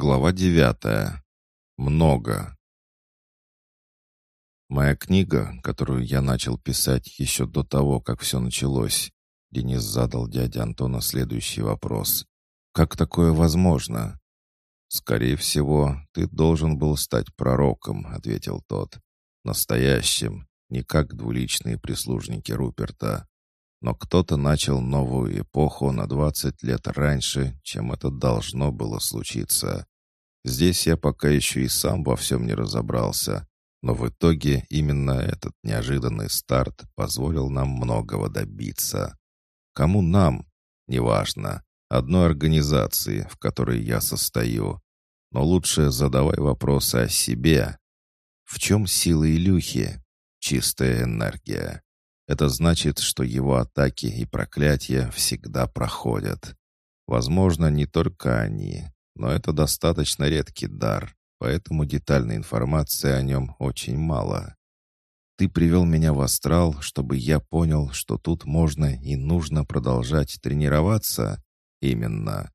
Глава девятая. Много. Моя книга, которую я начал писать еще до того, как все началось, Денис задал дяде Антона следующий вопрос. «Как такое возможно?» «Скорее всего, ты должен был стать пророком», — ответил тот. «Настоящим, не как двуличные прислужники Руперта. Но кто-то начал новую эпоху на 20 лет раньше, чем это должно было случиться. Здесь я пока еще и сам во всем не разобрался, но в итоге именно этот неожиданный старт позволил нам многого добиться. Кому нам? Неважно. Одной организации, в которой я состою. Но лучше задавай вопросы о себе. В чем сила Илюхи? Чистая энергия. Это значит, что его атаки и проклятия всегда проходят. Возможно, не только они, но это достаточно редкий дар, поэтому детальной информации о нем очень мало. Ты привел меня в астрал, чтобы я понял, что тут можно и нужно продолжать тренироваться? Именно.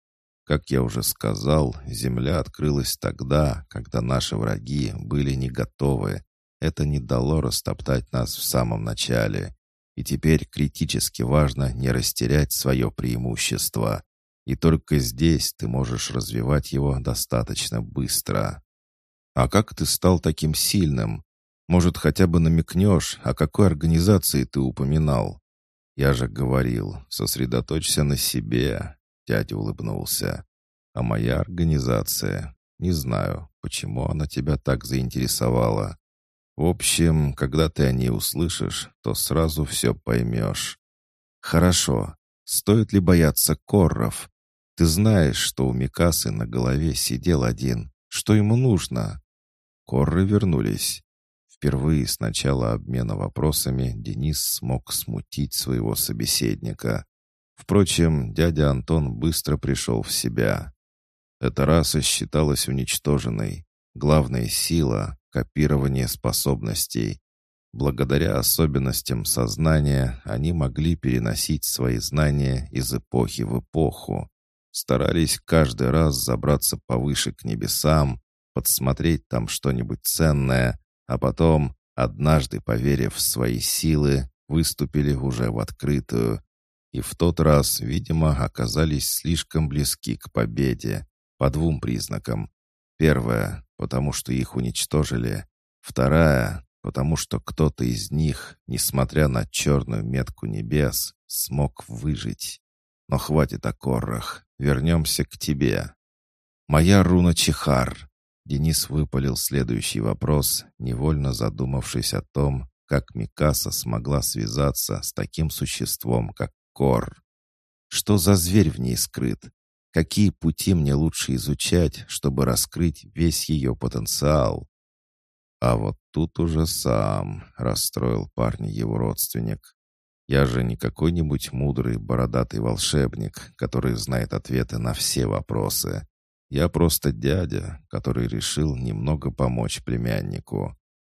Как я уже сказал, Земля открылась тогда, когда наши враги были не готовы. Это не дало растоптать нас в самом начале. И теперь критически важно не растерять свое преимущество. И только здесь ты можешь развивать его достаточно быстро. А как ты стал таким сильным? Может, хотя бы намекнешь, о какой организации ты упоминал? Я же говорил, сосредоточься на себе. Дядя улыбнулся. А моя организация? Не знаю, почему она тебя так заинтересовала. В общем, когда ты о ней услышишь, то сразу все поймешь. Хорошо. Стоит ли бояться корров? Ты знаешь, что у Микасы на голове сидел один. Что ему нужно? Корры вернулись. Впервые с начала обмена вопросами Денис смог смутить своего собеседника. Впрочем, дядя Антон быстро пришел в себя. Эта раса считалась уничтоженной. Главная сила копирование способностей. Благодаря особенностям сознания они могли переносить свои знания из эпохи в эпоху. Старались каждый раз забраться повыше к небесам, подсмотреть там что-нибудь ценное, а потом, однажды поверив в свои силы, выступили уже в открытую. И в тот раз, видимо, оказались слишком близки к победе. По двум признакам. Первое, потому что их уничтожили. Вторая, потому что кто-то из них, несмотря на черную метку небес, смог выжить. Но хватит о коррах. Вернемся к тебе. Моя руна Чихар. Денис выпалил следующий вопрос, невольно задумавшись о том, как Микаса смогла связаться с таким существом, как Кор. Что за зверь в ней скрыт? Какие пути мне лучше изучать, чтобы раскрыть весь ее потенциал? А вот тут уже сам расстроил парня его родственник. Я же не какой-нибудь мудрый бородатый волшебник, который знает ответы на все вопросы. Я просто дядя, который решил немного помочь племяннику.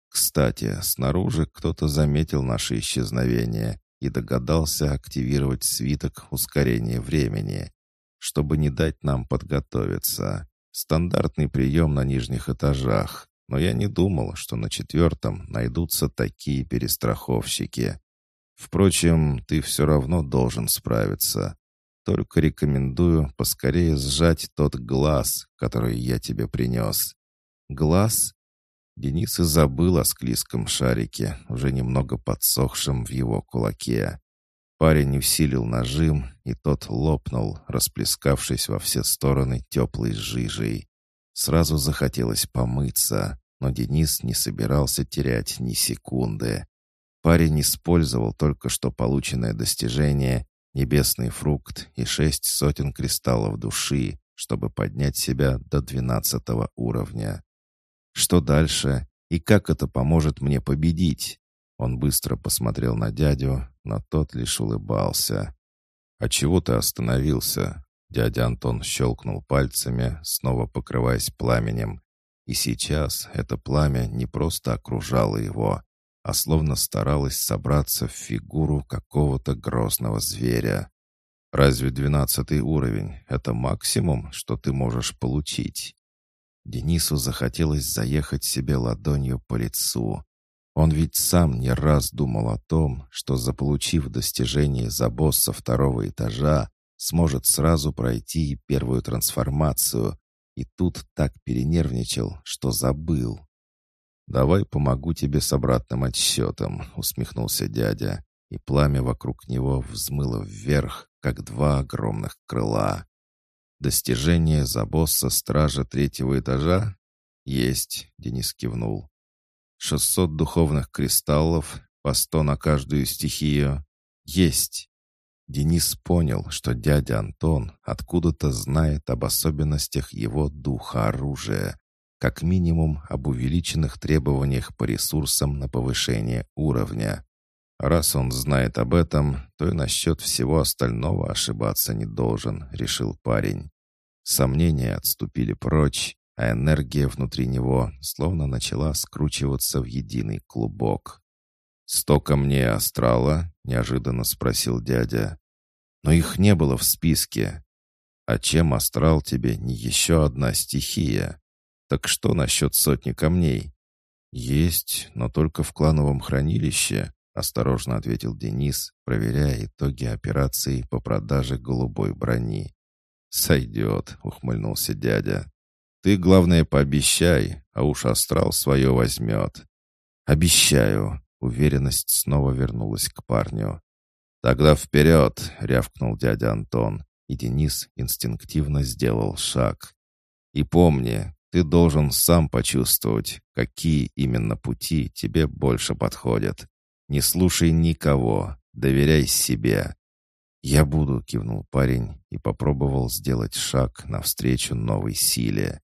Кстати, снаружи кто-то заметил наше исчезновение и догадался активировать свиток ускорения времени чтобы не дать нам подготовиться. Стандартный прием на нижних этажах, но я не думал, что на четвертом найдутся такие перестраховщики. Впрочем, ты все равно должен справиться. Только рекомендую поскорее сжать тот глаз, который я тебе принес. Глаз? Денис и забыл о склизком шарике, уже немного подсохшем в его кулаке. Парень усилил нажим, и тот лопнул, расплескавшись во все стороны теплой жижей. Сразу захотелось помыться, но Денис не собирался терять ни секунды. Парень использовал только что полученное достижение, небесный фрукт и шесть сотен кристаллов души, чтобы поднять себя до двенадцатого уровня. Что дальше и как это поможет мне победить? Он быстро посмотрел на дядю, но тот лишь улыбался. «А чего ты остановился?» Дядя Антон щелкнул пальцами, снова покрываясь пламенем. И сейчас это пламя не просто окружало его, а словно старалось собраться в фигуру какого-то грозного зверя. «Разве двенадцатый уровень — это максимум, что ты можешь получить?» Денису захотелось заехать себе ладонью по лицу. Он ведь сам не раз думал о том, что, заполучив достижение за босса второго этажа, сможет сразу пройти первую трансформацию, и тут так перенервничал, что забыл. «Давай помогу тебе с обратным отсчетом», — усмехнулся дядя, и пламя вокруг него взмыло вверх, как два огромных крыла. «Достижение за босса стража третьего этажа?» «Есть», — Денис кивнул. «Шестьсот духовных кристаллов, по сто на каждую стихию?» «Есть». Денис понял, что дядя Антон откуда-то знает об особенностях его духа оружия, как минимум об увеличенных требованиях по ресурсам на повышение уровня. Раз он знает об этом, то и насчет всего остального ошибаться не должен, решил парень. Сомнения отступили прочь, а энергия внутри него словно начала скручиваться в единый клубок. «Сто камней астрала?» — неожиданно спросил дядя. «Но их не было в списке. А чем астрал тебе не еще одна стихия? Так что насчет сотни камней?» «Есть, но только в клановом хранилище», — осторожно ответил Денис, проверяя итоги операции по продаже голубой брони. «Сойдет», — ухмыльнулся дядя. «Ты, главное, пообещай, а уж астрал свое возьмет». «Обещаю», — уверенность снова вернулась к парню. «Тогда вперед!» — рявкнул дядя Антон, и Денис инстинктивно сделал шаг. «И помни, ты должен сам почувствовать, какие именно пути тебе больше подходят. Не слушай никого, доверяй себе. «Я буду», — кивнул парень и попробовал сделать шаг навстречу новой силе.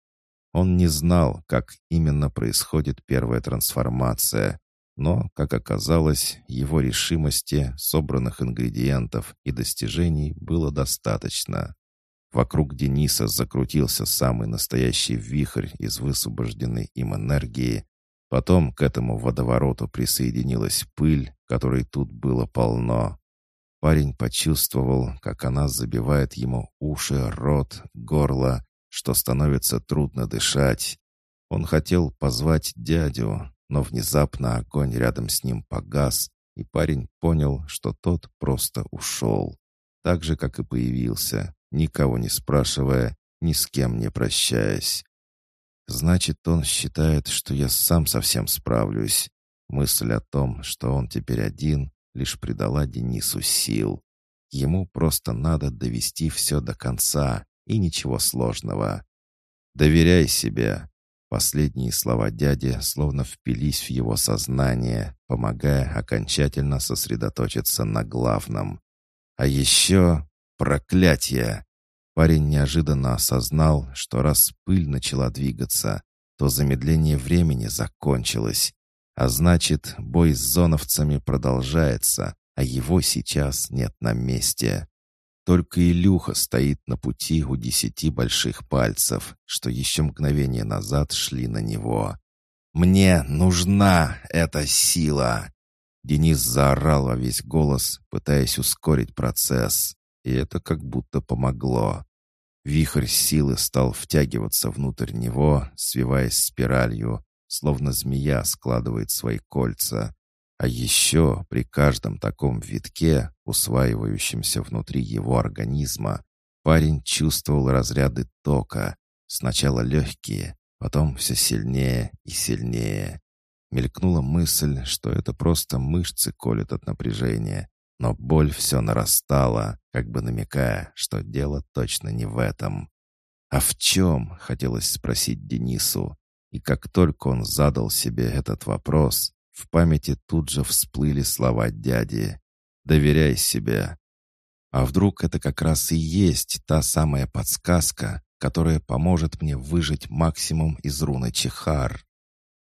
Он не знал, как именно происходит первая трансформация, но, как оказалось, его решимости, собранных ингредиентов и достижений было достаточно. Вокруг Дениса закрутился самый настоящий вихрь из высвобожденной им энергии. Потом к этому водовороту присоединилась пыль, которой тут было полно. Парень почувствовал, как она забивает ему уши, рот, горло, что становится трудно дышать. Он хотел позвать дядю, но внезапно огонь рядом с ним погас, и парень понял, что тот просто ушел. Так же, как и появился, никого не спрашивая, ни с кем не прощаясь. Значит, он считает, что я сам совсем справлюсь. Мысль о том, что он теперь один, лишь придала Денису сил. Ему просто надо довести все до конца, и ничего сложного. «Доверяй себе!» Последние слова дяди словно впились в его сознание, помогая окончательно сосредоточиться на главном. А еще проклятие! Парень неожиданно осознал, что раз пыль начала двигаться, то замедление времени закончилось, а значит, бой с зоновцами продолжается, а его сейчас нет на месте. Только Илюха стоит на пути у десяти больших пальцев, что еще мгновение назад шли на него. «Мне нужна эта сила!» Денис заорал во весь голос, пытаясь ускорить процесс, и это как будто помогло. Вихрь силы стал втягиваться внутрь него, свиваясь спиралью, словно змея складывает свои кольца. А еще при каждом таком витке, усваивающемся внутри его организма, парень чувствовал разряды тока. Сначала легкие, потом все сильнее и сильнее. Мелькнула мысль, что это просто мышцы колют от напряжения, но боль все нарастала, как бы намекая, что дело точно не в этом. «А в чем?» — хотелось спросить Денису. И как только он задал себе этот вопрос, в памяти тут же всплыли слова дяди. «Доверяй себе». А вдруг это как раз и есть та самая подсказка, которая поможет мне выжить максимум из руны Чихар?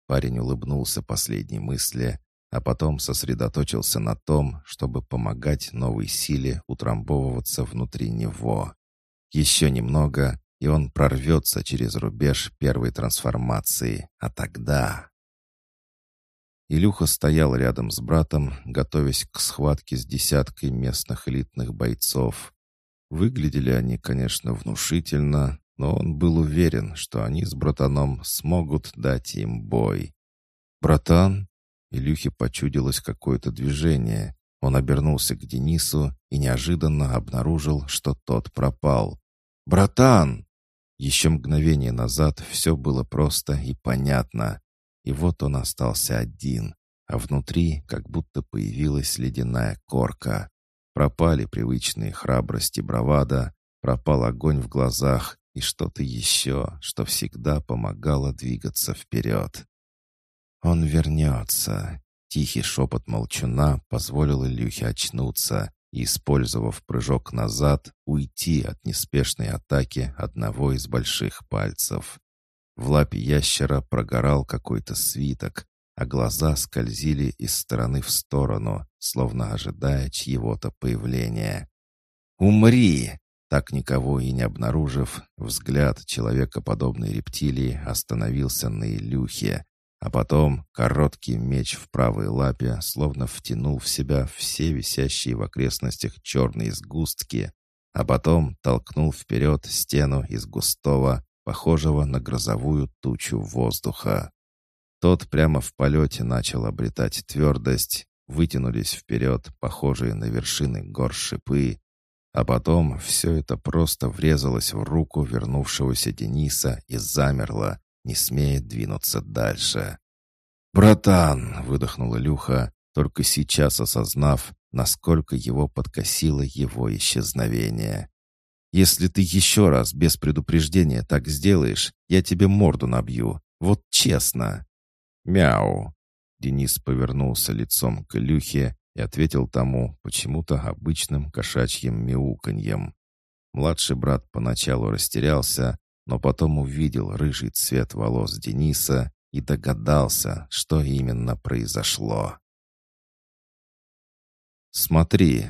Парень улыбнулся последней мысли, а потом сосредоточился на том, чтобы помогать новой силе утрамбовываться внутри него. Еще немного, и он прорвется через рубеж первой трансформации. А тогда... Илюха стоял рядом с братом, готовясь к схватке с десяткой местных элитных бойцов. Выглядели они, конечно, внушительно, но он был уверен, что они с братаном смогут дать им бой. «Братан?» Илюхе почудилось какое-то движение. Он обернулся к Денису и неожиданно обнаружил, что тот пропал. «Братан!» Еще мгновение назад все было просто и понятно. И вот он остался один, а внутри как будто появилась ледяная корка. Пропали привычные храбрость и бравада, пропал огонь в глазах и что-то еще, что всегда помогало двигаться вперед. «Он вернется!» Тихий шепот молчуна позволил Илюхе очнуться и, использовав прыжок назад, уйти от неспешной атаки одного из больших пальцев. В лапе ящера прогорал какой-то свиток, а глаза скользили из стороны в сторону, словно ожидая чьего-то появления. «Умри!» Так никого и не обнаружив, взгляд человекоподобной рептилии остановился на Илюхе, а потом короткий меч в правой лапе словно втянул в себя все висящие в окрестностях черные сгустки, а потом толкнул вперед стену из густого, похожего на грозовую тучу воздуха. Тот прямо в полете начал обретать твердость, вытянулись вперед, похожие на вершины гор шипы, а потом все это просто врезалось в руку вернувшегося Дениса и замерло, не смеет двинуться дальше. «Братан!» — выдохнул Илюха, только сейчас осознав, насколько его подкосило его исчезновение. «Если ты еще раз без предупреждения так сделаешь, я тебе морду набью. Вот честно!» «Мяу!» Денис повернулся лицом к Илюхе и ответил тому почему-то обычным кошачьим мяуканьем. Младший брат поначалу растерялся, но потом увидел рыжий цвет волос Дениса и догадался, что именно произошло. «Смотри!»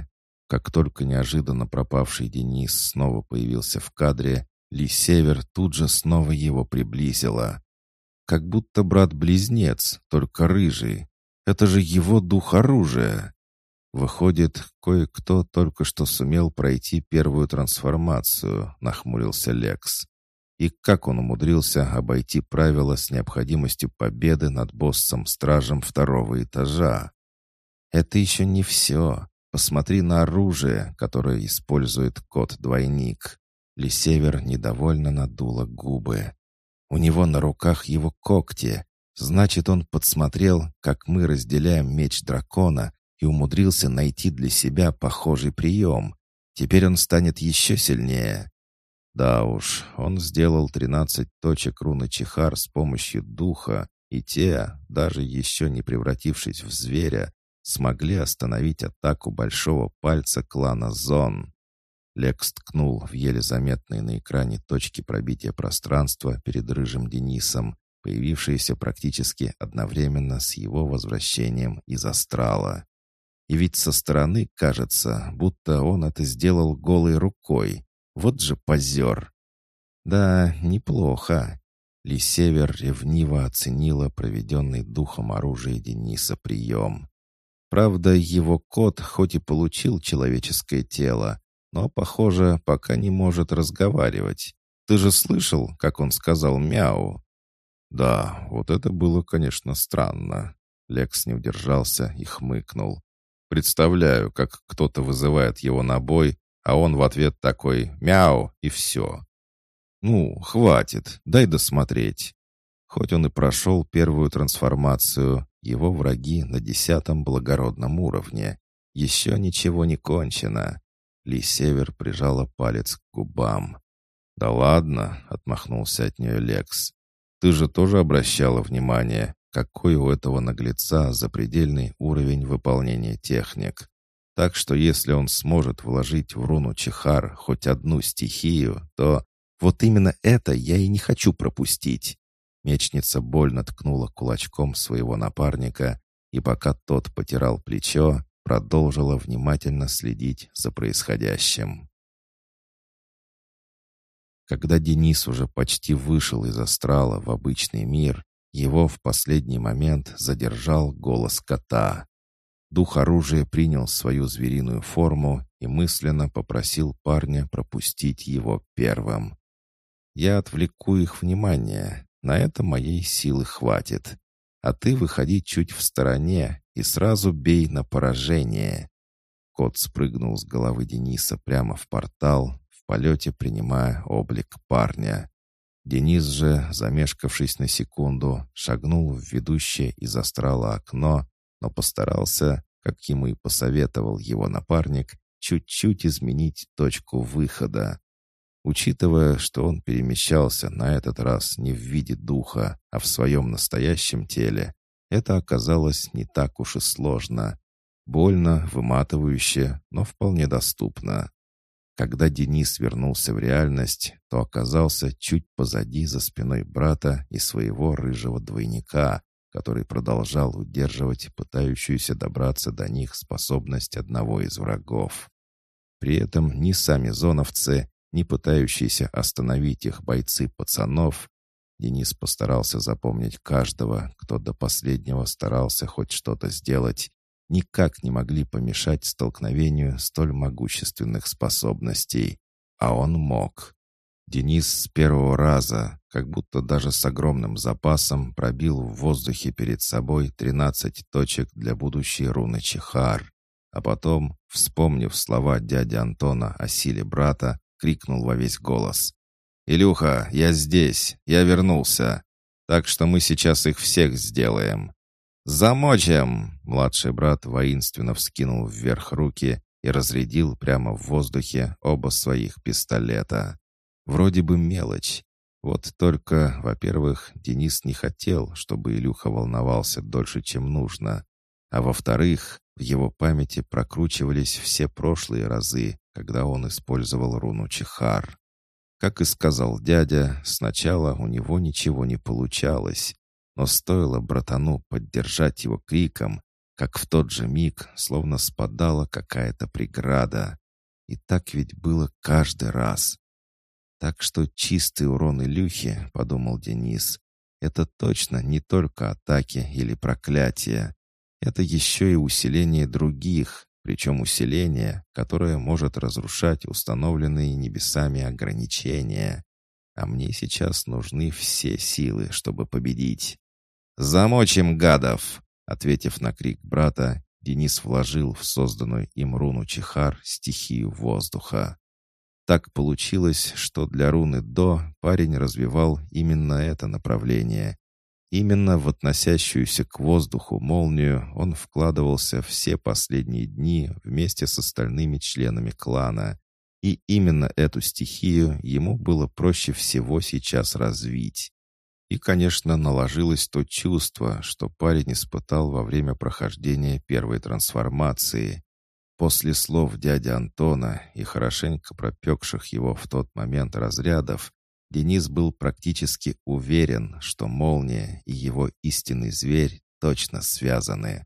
Как только неожиданно пропавший Денис снова появился в кадре, Ли Север тут же снова его приблизила. Как будто брат-близнец, только рыжий. Это же его дух оружия. Выходит, кое-кто только что сумел пройти первую трансформацию, нахмурился Лекс. И как он умудрился обойти правила с необходимостью победы над боссом-стражем второго этажа? Это еще не все. Посмотри на оружие, которое использует кот-двойник. Лисевер недовольно надула губы. У него на руках его когти. Значит, он подсмотрел, как мы разделяем меч дракона и умудрился найти для себя похожий прием. Теперь он станет еще сильнее. Да уж, он сделал тринадцать точек руны Чихар с помощью духа, и те, даже еще не превратившись в зверя, смогли остановить атаку большого пальца клана Зон. Лекс ткнул в еле заметные на экране точки пробития пространства перед рыжим Денисом, появившиеся практически одновременно с его возвращением из астрала. И ведь со стороны кажется, будто он это сделал голой рукой, вот же позер. Да, неплохо. Лисевер ревниво оценила проведенный духом оружия Дениса прием. Правда, его кот хоть и получил человеческое тело, но, похоже, пока не может разговаривать. Ты же слышал, как он сказал «мяу»?» «Да, вот это было, конечно, странно». Лекс не удержался и хмыкнул. «Представляю, как кто-то вызывает его на бой, а он в ответ такой «мяу» и все. «Ну, хватит, дай досмотреть». Хоть он и прошел первую трансформацию, его враги на десятом благородном уровне. Еще ничего не кончено. Ли Север прижала палец к губам. «Да ладно», — отмахнулся от нее Лекс. «Ты же тоже обращала внимание, какой у этого наглеца запредельный уровень выполнения техник. Так что если он сможет вложить в руну Чихар хоть одну стихию, то вот именно это я и не хочу пропустить. Мечница больно ткнула кулачком своего напарника, и пока тот потирал плечо, продолжила внимательно следить за происходящим. Когда Денис уже почти вышел из астрала в обычный мир, его в последний момент задержал голос кота. Дух оружия принял свою звериную форму и мысленно попросил парня пропустить его первым. я отвлеку их внимание. На это моей силы хватит. А ты выходи чуть в стороне и сразу бей на поражение». Кот спрыгнул с головы Дениса прямо в портал, в полете принимая облик парня. Денис же, замешкавшись на секунду, шагнул в ведущее из астрала окно, но постарался, как ему и посоветовал его напарник, чуть-чуть изменить точку выхода. Учитывая, что он перемещался на этот раз не в виде духа, а в своем настоящем теле, это оказалось не так уж и сложно. Больно, выматывающе, но вполне доступно. Когда Денис вернулся в реальность, то оказался чуть позади за спиной брата и своего рыжего двойника, который продолжал удерживать пытающуюся добраться до них способность одного из врагов. При этом ни сами зоновцы, ни пытающиеся остановить их бойцы пацанов, Денис постарался запомнить каждого, кто до последнего старался хоть что-то сделать, никак не могли помешать столкновению столь могущественных способностей. А он мог. Денис с первого раза, как будто даже с огромным запасом, пробил в воздухе перед собой 13 точек для будущей руны Чихар. А потом, вспомнив слова дяди Антона о силе брата, крикнул во весь голос. «Илюха, я здесь, я вернулся. Так что мы сейчас их всех сделаем. «Замочим!» — младший брат воинственно вскинул вверх руки и разрядил прямо в воздухе оба своих пистолета. Вроде бы мелочь. Вот только, во-первых, Денис не хотел, чтобы Илюха волновался дольше, чем нужно. А во-вторых, в его памяти прокручивались все прошлые разы, когда он использовал руну Чихар. Как и сказал дядя, сначала у него ничего не получалось, но стоило братану поддержать его криком, как в тот же миг словно спадала какая-то преграда. И так ведь было каждый раз. Так что чистый урон Илюхи, подумал Денис, это точно не только атаки или проклятия. Это еще и усиление других, причем усиление, которое может разрушать установленные небесами ограничения. А мне сейчас нужны все силы, чтобы победить. «Замочим гадов!» Ответив на крик брата, Денис вложил в созданную им руну Чихар стихию воздуха. Так получилось, что для руны «до» парень развивал именно это направление. Именно в относящуюся к воздуху молнию он вкладывался все последние дни вместе с остальными членами клана. И именно эту стихию ему было проще всего сейчас развить. И, конечно, наложилось то чувство, что парень испытал во время прохождения первой трансформации. После слов дяди Антона и хорошенько пропекших его в тот момент разрядов, Денис был практически уверен, что молния и его истинный зверь точно связаны.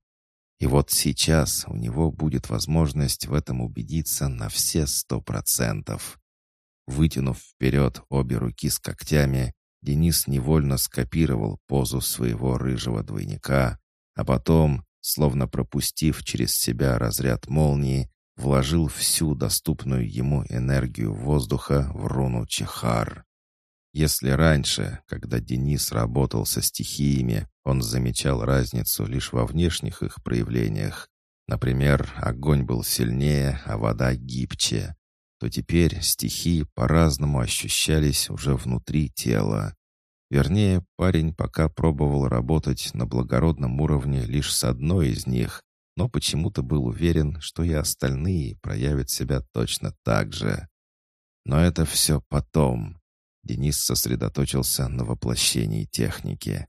И вот сейчас у него будет возможность в этом убедиться на все сто процентов. Вытянув вперед обе руки с когтями, Денис невольно скопировал позу своего рыжего двойника, а потом, словно пропустив через себя разряд молнии, вложил всю доступную ему энергию воздуха в руну Чехар. Если раньше, когда Денис работал со стихиями, он замечал разницу лишь во внешних их проявлениях, например, огонь был сильнее, а вода гибче, то теперь стихии по-разному ощущались уже внутри тела. Вернее, парень пока пробовал работать на благородном уровне лишь с одной из них, но почему-то был уверен, что и остальные проявят себя точно так же. Но это все потом. Денис сосредоточился на воплощении техники.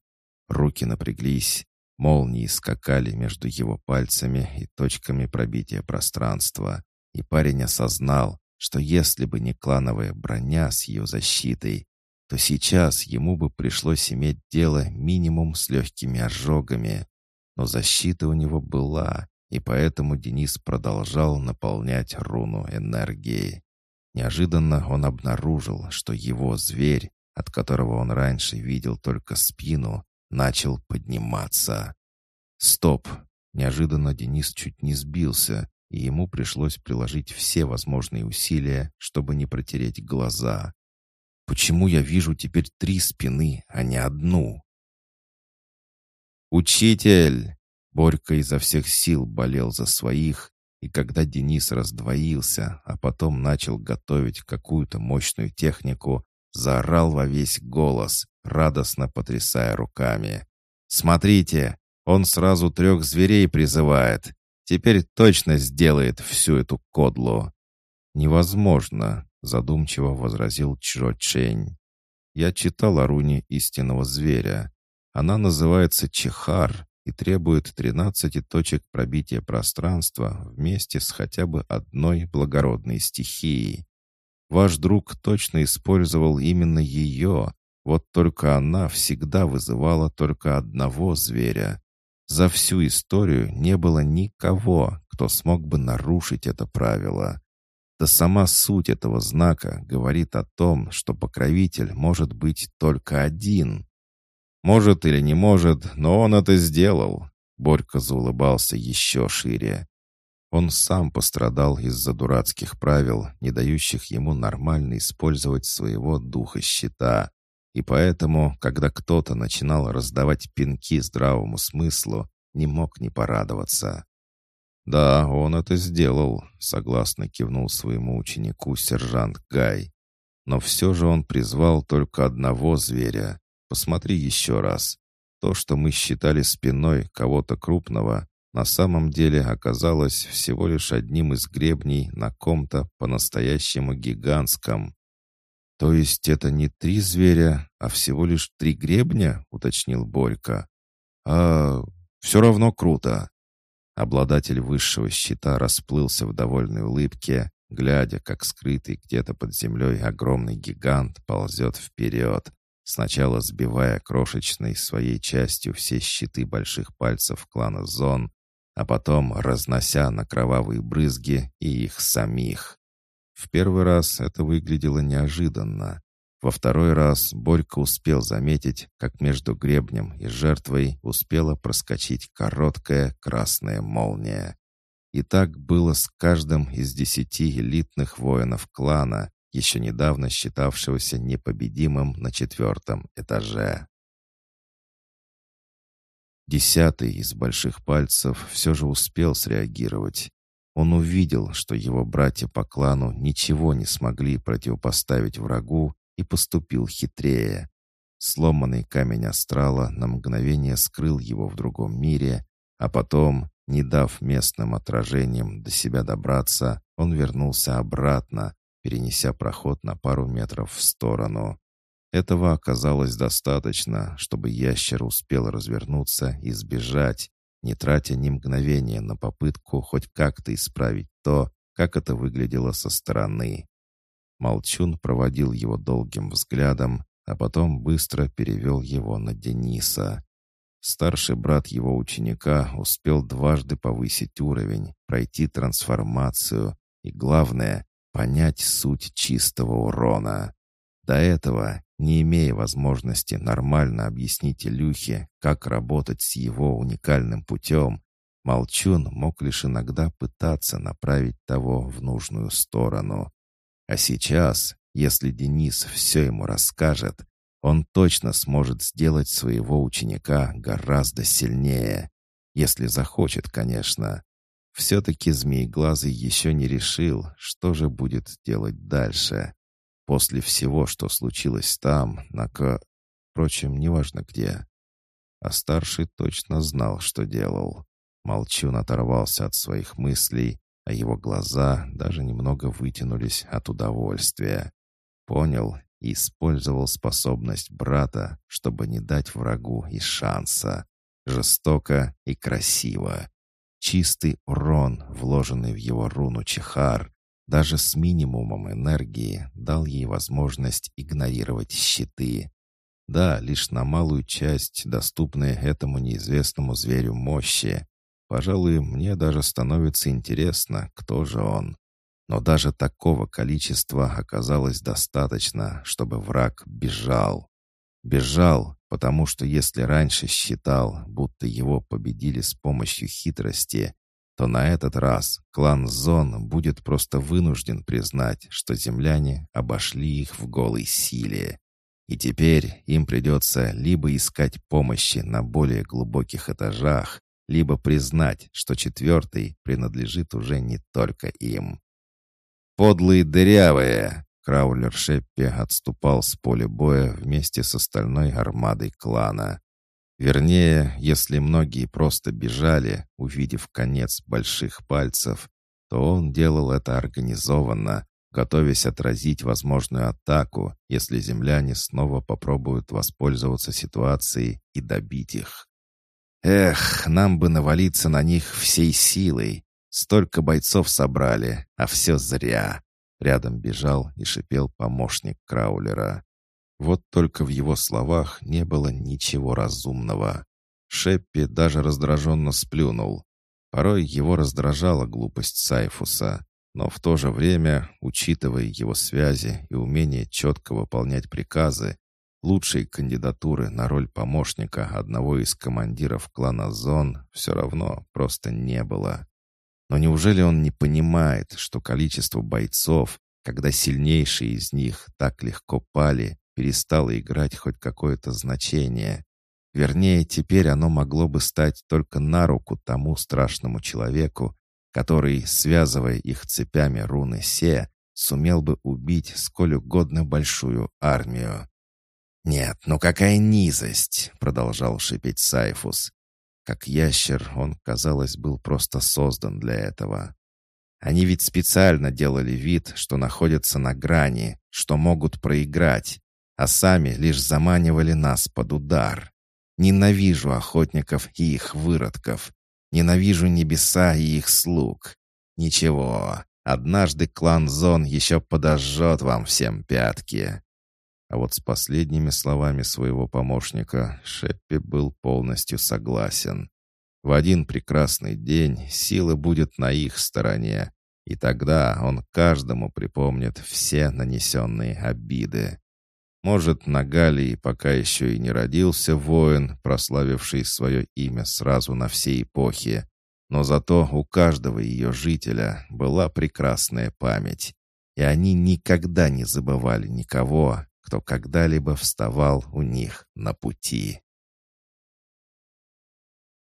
Руки напряглись, молнии скакали между его пальцами и точками пробития пространства, и парень осознал, что если бы не клановая броня с ее защитой, то сейчас ему бы пришлось иметь дело минимум с легкими ожогами. Но защита у него была, и поэтому Денис продолжал наполнять руну энергией. Неожиданно он обнаружил, что его зверь, от которого он раньше видел только спину, начал подниматься. «Стоп!» Неожиданно Денис чуть не сбился, и ему пришлось приложить все возможные усилия, чтобы не протереть глаза. Почему я вижу теперь три спины, а не одну? «Учитель!» Борька изо всех сил болел за своих, и когда Денис раздвоился, а потом начал готовить какую-то мощную технику, заорал во весь голос, радостно потрясая руками. «Смотрите, он сразу трех зверей призывает. Теперь точно сделает всю эту кодлу». «Невозможно», — задумчиво возразил Чжо Чэнь. «Я читал о руне истинного зверя. Она называется Чехар и требует 13 точек пробития пространства вместе с хотя бы одной благородной стихией. Ваш друг точно использовал именно ее, вот только она всегда вызывала только одного зверя. За всю историю не было никого, кто смог бы нарушить это правило. Да сама суть этого знака говорит о том, что покровитель может быть только один. Может или не может, но он это сделал. Борька заулыбался еще шире. Он сам пострадал из-за дурацких правил, не дающих ему нормально использовать своего духа щита. И поэтому, когда кто-то начинал раздавать пинки здравому смыслу, не мог не порадоваться. «Да, он это сделал», — согласно кивнул своему ученику сержант Гай. «Но все же он призвал только одного зверя. Посмотри еще раз. То, что мы считали спиной кого-то крупного, на самом деле оказалось всего лишь одним из гребней на ком-то по-настоящему гигантском. «То есть это не три зверя, а всего лишь три гребня?» — уточнил Борька. «А все равно круто». Обладатель высшего щита расплылся в довольной улыбке, глядя, как скрытый где-то под землей огромный гигант ползет вперед, сначала сбивая крошечной своей частью все щиты больших пальцев клана Зон, а потом разнося на кровавые брызги и их самих. В первый раз это выглядело неожиданно. Во второй раз Борька успел заметить, как между гребнем и жертвой успела проскочить короткая красная молния. И так было с каждым из десяти элитных воинов клана, еще недавно считавшегося непобедимым на четвертом этаже. Десятый из больших пальцев все же успел среагировать. Он увидел, что его братья по клану ничего не смогли противопоставить врагу и поступил хитрее. Сломанный камень астрала на мгновение скрыл его в другом мире, а потом, не дав местным отражениям до себя добраться, он вернулся обратно, перенеся проход на пару метров в сторону. Этого оказалось достаточно, чтобы ящер успел развернуться и сбежать, не тратя ни мгновения на попытку хоть как-то исправить то, как это выглядело со стороны. Молчун проводил его долгим взглядом, а потом быстро перевел его на Дениса. Старший брат его ученика успел дважды повысить уровень, пройти трансформацию и, главное, понять суть чистого урона. До этого не имея возможности нормально объяснить Илюхе, как работать с его уникальным путем, Молчун мог лишь иногда пытаться направить того в нужную сторону. А сейчас, если Денис все ему расскажет, он точно сможет сделать своего ученика гораздо сильнее. Если захочет, конечно. Все-таки Змееглазый еще не решил, что же будет делать дальше. После всего, что случилось там, на К... Впрочем, неважно где. А старший точно знал, что делал. Молчун оторвался от своих мыслей, а его глаза даже немного вытянулись от удовольствия. Понял и использовал способность брата, чтобы не дать врагу и шанса. Жестоко и красиво. Чистый урон, вложенный в его руну Чехар, даже с минимумом энергии дал ей возможность игнорировать щиты. Да, лишь на малую часть, доступные этому неизвестному зверю мощи. Пожалуй, мне даже становится интересно, кто же он. Но даже такого количества оказалось достаточно, чтобы враг бежал. Бежал, потому что если раньше считал, будто его победили с помощью хитрости, то на этот раз клан Зон будет просто вынужден признать, что земляне обошли их в голой силе. И теперь им придется либо искать помощи на более глубоких этажах, либо признать, что четвертый принадлежит уже не только им. «Подлые дырявые!» Краулер Шеппи отступал с поля боя вместе с остальной армадой клана. Вернее, если многие просто бежали, увидев конец больших пальцев, то он делал это организованно, готовясь отразить возможную атаку, если земляне снова попробуют воспользоваться ситуацией и добить их. Эх, нам бы навалиться на них всей силой. Столько бойцов собрали, а все зря. Рядом бежал и шипел помощник Краулера. Вот только в его словах не было ничего разумного. Шеппи даже раздраженно сплюнул. Порой его раздражала глупость Сайфуса, но в то же время, учитывая его связи и умение четко выполнять приказы, Лучшей кандидатуры на роль помощника одного из командиров клана Зон все равно просто не было. Но неужели он не понимает, что количество бойцов, когда сильнейшие из них так легко пали, перестало играть хоть какое-то значение? Вернее, теперь оно могло бы стать только на руку тому страшному человеку, который, связывая их цепями руны Се, сумел бы убить сколь угодно большую армию. «Нет, ну какая низость!» — продолжал шипеть Сайфус. Как ящер, он, казалось, был просто создан для этого. Они ведь специально делали вид, что находятся на грани, что могут проиграть, а сами лишь заманивали нас под удар. Ненавижу охотников и их выродков. Ненавижу небеса и их слуг. Ничего, однажды клан Зон еще подожжет вам всем пятки. А вот с последними словами своего помощника Шеппи был полностью согласен. В один прекрасный день сила будет на их стороне, и тогда он каждому припомнит все нанесенные обиды. Может, на Галии пока еще и не родился воин, прославивший свое имя сразу на все эпохи, но зато у каждого ее жителя была прекрасная память, и они никогда не забывали никого, кто когда-либо вставал у них на пути.